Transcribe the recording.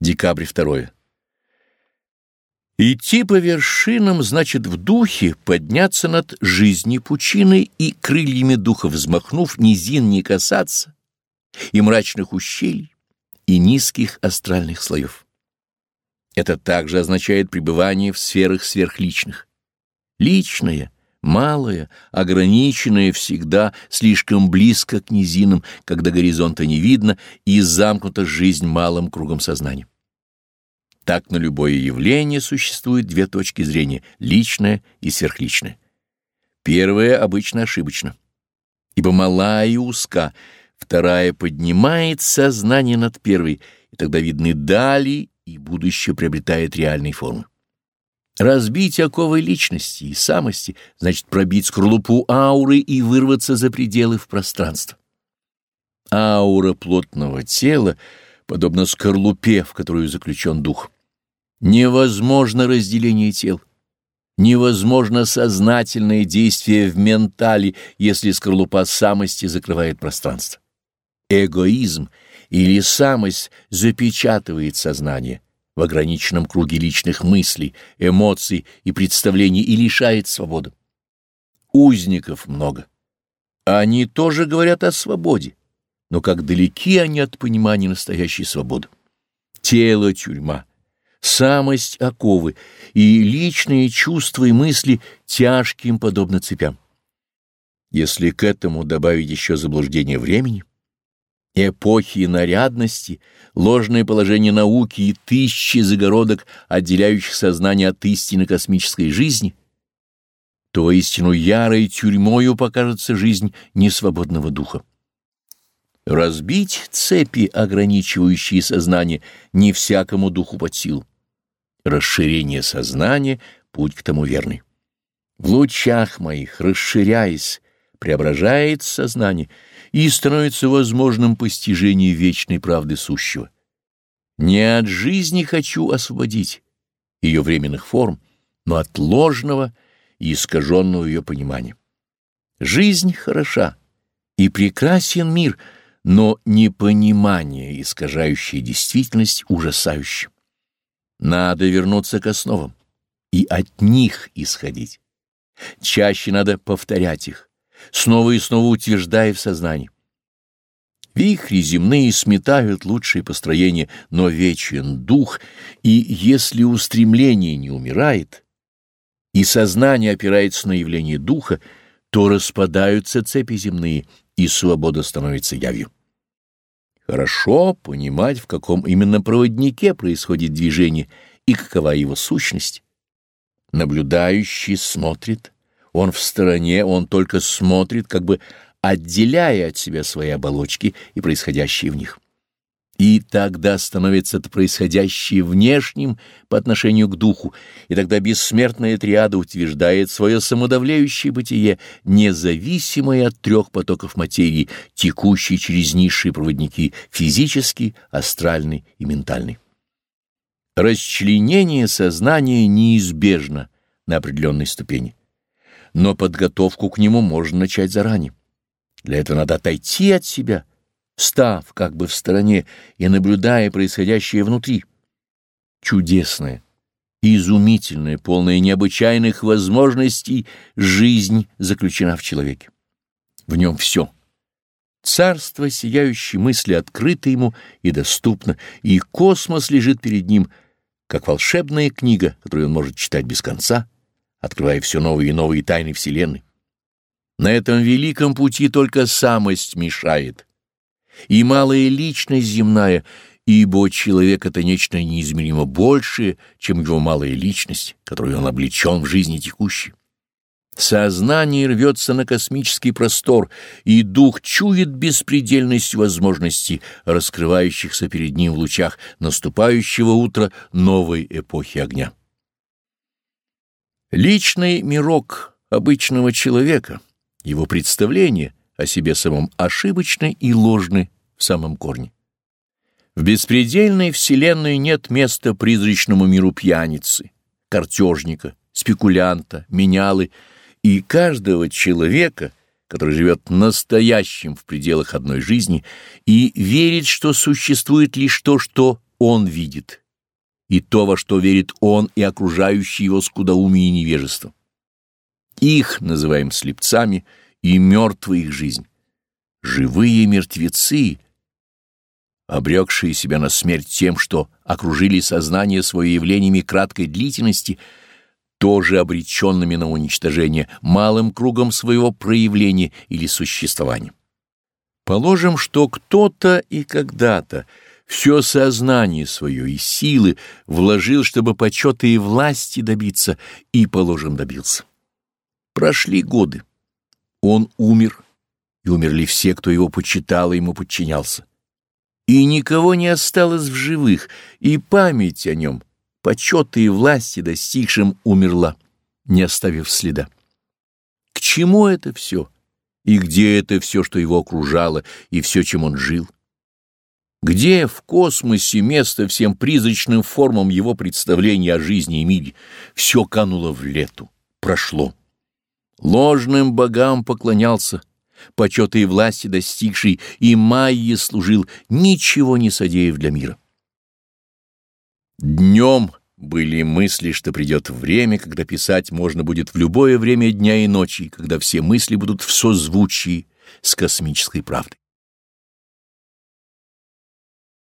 Декабрь 2. Идти по вершинам значит в духе подняться над жизнью пучины и крыльями духа взмахнув низин не касаться и мрачных ущелий, и низких астральных слоев. Это также означает пребывание в сферах сверхличных. Личное, малое, ограниченное всегда слишком близко к низинам, когда горизонта не видно и замкнута жизнь малым кругом сознания. Так на любое явление существует две точки зрения — личное и сверхличное. Первая обычно ошибочна, ибо мала и узка, вторая поднимает сознание над первой, и тогда видны дали, и будущее приобретает реальные формы. Разбить оковы личности и самости значит пробить скорлупу ауры и вырваться за пределы в пространство. Аура плотного тела подобна скорлупе, в которую заключен дух. Невозможно разделение тел. Невозможно сознательное действие в ментале, если скорлупа самости закрывает пространство. Эгоизм или самость запечатывает сознание в ограниченном круге личных мыслей, эмоций и представлений и лишает свободы. Узников много. Они тоже говорят о свободе, но как далеки они от понимания настоящей свободы. Тело — тюрьма самость оковы, и личные чувства и мысли тяжким подобно цепям. Если к этому добавить еще заблуждение времени, эпохи нарядности, ложное положение науки и тысячи загородок, отделяющих сознание от истины космической жизни, то воистину ярой тюрьмою покажется жизнь несвободного духа. Разбить цепи, ограничивающие сознание, не всякому духу под силу расширение сознания — путь к тому верный. В лучах моих, расширяясь, преображает сознание и становится возможным постижение вечной правды сущего. Не от жизни хочу освободить ее временных форм, но от ложного и искаженного ее понимания. Жизнь хороша, и прекрасен мир, но непонимание, искажающее действительность, ужасающе. Надо вернуться к основам и от них исходить. Чаще надо повторять их, снова и снова утверждая в сознании. Вихри земные сметают лучшие построения, но вечен дух, и если устремление не умирает, и сознание опирается на явление духа, то распадаются цепи земные, и свобода становится явью. Хорошо понимать, в каком именно проводнике происходит движение и какова его сущность. Наблюдающий смотрит, он в стороне, он только смотрит, как бы отделяя от себя свои оболочки и происходящие в них. И тогда становится это происходящее внешним по отношению к духу, и тогда бессмертная триада утверждает свое самодавляющее бытие, независимое от трех потоков материи, текущей через низшие проводники — физический, астральный и ментальный. Расчленение сознания неизбежно на определенной ступени, но подготовку к нему можно начать заранее. Для этого надо отойти от себя — став как бы в стороне и наблюдая происходящее внутри. Чудесная, изумительная, полная необычайных возможностей жизнь заключена в человеке. В нем все. Царство сияющей мысли открыто ему и доступно, и космос лежит перед ним, как волшебная книга, которую он может читать без конца, открывая все новые и новые тайны Вселенной. На этом великом пути только самость мешает — и малая личность земная, ибо человек — это нечто неизмеримо большее, чем его малая личность, которой он облечен в жизни текущей. Сознание рвется на космический простор, и дух чует беспредельность возможностей, раскрывающихся перед ним в лучах наступающего утра новой эпохи огня. Личный мирок обычного человека, его представление — о себе самом ошибочны и ложны в самом корне. В беспредельной вселенной нет места призрачному миру пьяницы, картежника, спекулянта, менялы и каждого человека, который живет настоящим в пределах одной жизни и верит, что существует лишь то, что он видит, и то, во что верит он и окружающие его скудоумие и невежество. Их называем слепцами, и мертвая их жизнь. Живые мертвецы, обрекшие себя на смерть тем, что окружили сознание свое явлениями краткой длительности, тоже обреченными на уничтожение малым кругом своего проявления или существования. Положим, что кто-то и когда-то все сознание свое и силы вложил, чтобы почета и власти добиться, и, положим, добился. Прошли годы. Он умер, и умерли все, кто его почитал и ему подчинялся. И никого не осталось в живых, и память о нем, почета и власти достигшим, умерла, не оставив следа. К чему это все? И где это все, что его окружало, и все, чем он жил? Где в космосе место всем призрачным формам его представления о жизни и мире? Все кануло в лету, прошло. Ложным богам поклонялся, почета и власти достигший, и Майе служил, ничего не содеяв для мира. Днем были мысли, что придет время, когда писать можно будет в любое время дня и ночи, когда все мысли будут в созвучии с космической правдой.